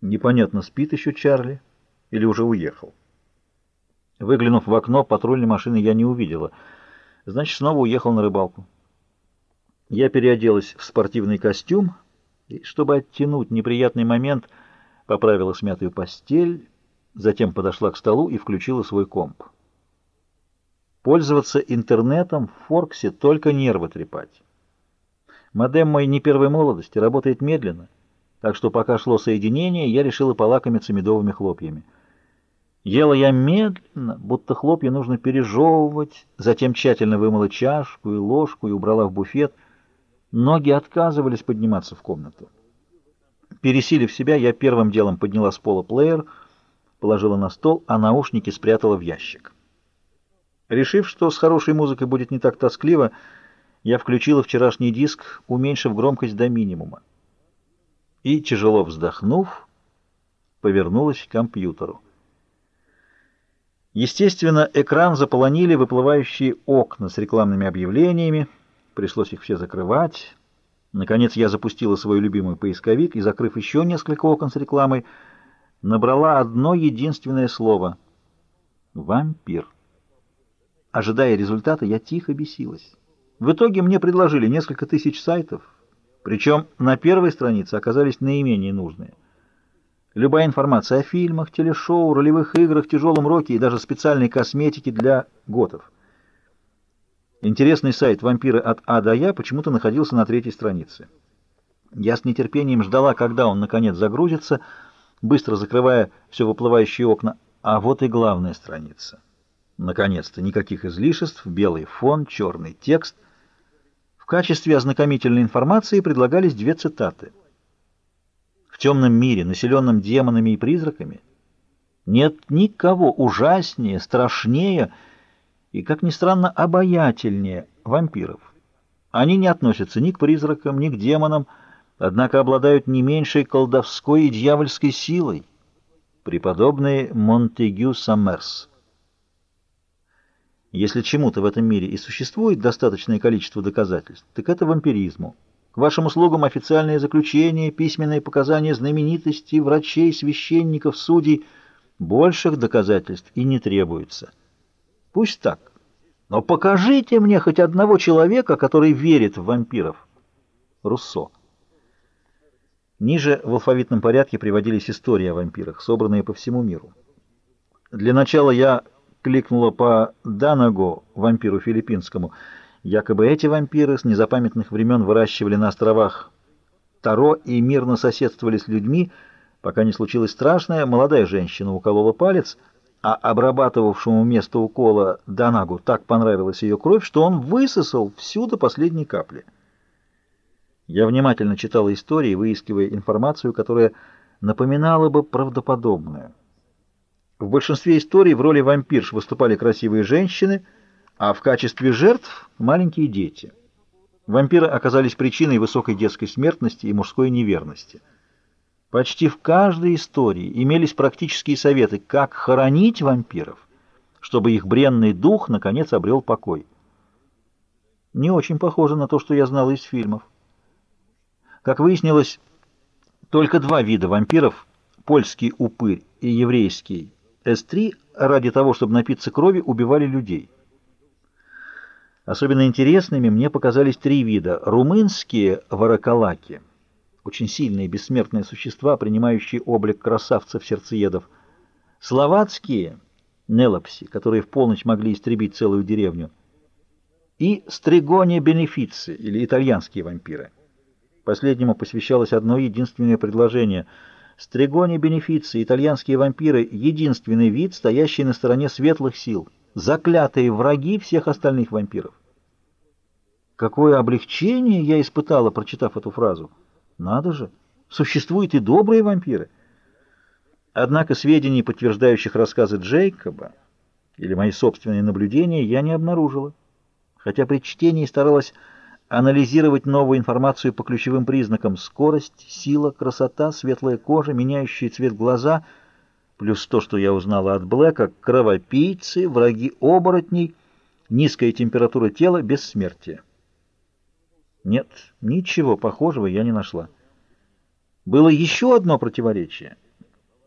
Непонятно, спит еще Чарли или уже уехал. Выглянув в окно, патрульной машины я не увидела. Значит, снова уехал на рыбалку. Я переоделась в спортивный костюм и, чтобы оттянуть неприятный момент, поправила смятую постель, затем подошла к столу и включила свой комп. Пользоваться интернетом в Форксе только нервы трепать. Модем мой не первой молодости, работает медленно, так что пока шло соединение, я решила полакомиться медовыми хлопьями. Ела я медленно, будто хлопья нужно пережевывать, затем тщательно вымыла чашку и ложку и убрала в буфет. Ноги отказывались подниматься в комнату. Пересилив себя, я первым делом подняла с пола плеер, положила на стол, а наушники спрятала в ящик. Решив, что с хорошей музыкой будет не так тоскливо, я включила вчерашний диск, уменьшив громкость до минимума. И, тяжело вздохнув, повернулась к компьютеру. Естественно, экран заполонили выплывающие окна с рекламными объявлениями. Пришлось их все закрывать. Наконец я запустила свой любимый поисковик и, закрыв еще несколько окон с рекламой, набрала одно единственное слово — «вампир». Ожидая результата, я тихо бесилась. В итоге мне предложили несколько тысяч сайтов, причем на первой странице оказались наименее нужные. Любая информация о фильмах, телешоу, ролевых играх, тяжелом роке и даже специальной косметике для готов. Интересный сайт «Вампиры от А до Я» почему-то находился на третьей странице. Я с нетерпением ждала, когда он наконец загрузится, быстро закрывая все выплывающие окна. А вот и главная страница. Наконец-то никаких излишеств, белый фон, черный текст. Качестве ознакомительной информации предлагались две цитаты. В темном мире, населенном демонами и призраками, нет никого ужаснее, страшнее и, как ни странно, обаятельнее вампиров. Они не относятся ни к призракам, ни к демонам, однако обладают не меньшей колдовской и дьявольской силой. Преподобный Монтегю Саммерс. Если чему-то в этом мире и существует достаточное количество доказательств, так это вампиризму. К вашим услугам официальные заключения, письменные показания знаменитостей, врачей, священников, судей. Больших доказательств и не требуется. Пусть так. Но покажите мне хоть одного человека, который верит в вампиров. Руссо. Ниже в алфавитном порядке приводились истории о вампирах, собранные по всему миру. Для начала я кликнула по Данаго, вампиру филиппинскому, Якобы эти вампиры с незапамятных времен выращивали на островах Таро и мирно соседствовали с людьми, пока не случилось страшное, молодая женщина уколола палец, а обрабатывавшему место укола Данагу так понравилась ее кровь, что он высосал всю до последней капли. Я внимательно читала истории, выискивая информацию, которая напоминала бы правдоподобную. В большинстве историй в роли вампирш выступали красивые женщины — а в качестве жертв – маленькие дети. Вампиры оказались причиной высокой детской смертности и мужской неверности. Почти в каждой истории имелись практические советы, как хоронить вампиров, чтобы их бренный дух наконец обрел покой. Не очень похоже на то, что я знала из фильмов. Как выяснилось, только два вида вампиров – польский упырь и еврейский С-3 – ради того, чтобы напиться крови, убивали людей – Особенно интересными мне показались три вида. Румынские вороколаки, очень сильные бессмертные существа, принимающие облик красавцев-сердцеедов. Словацкие нелопси, которые в полночь могли истребить целую деревню. И стригони бенефицы, или итальянские вампиры. Последнему посвящалось одно единственное предложение. Стригони бенефицы, итальянские вампиры — единственный вид, стоящий на стороне светлых сил — заклятые враги всех остальных вампиров. Какое облегчение я испытала, прочитав эту фразу. Надо же, существуют и добрые вампиры. Однако сведений, подтверждающих рассказы Джейкоба или мои собственные наблюдения, я не обнаружила. Хотя при чтении старалась анализировать новую информацию по ключевым признакам скорость, сила, красота, светлая кожа, меняющий цвет глаза — плюс то, что я узнала от Блэка, кровопийцы, враги оборотней, низкая температура тела, бессмертие. Нет, ничего похожего я не нашла. Было еще одно противоречие —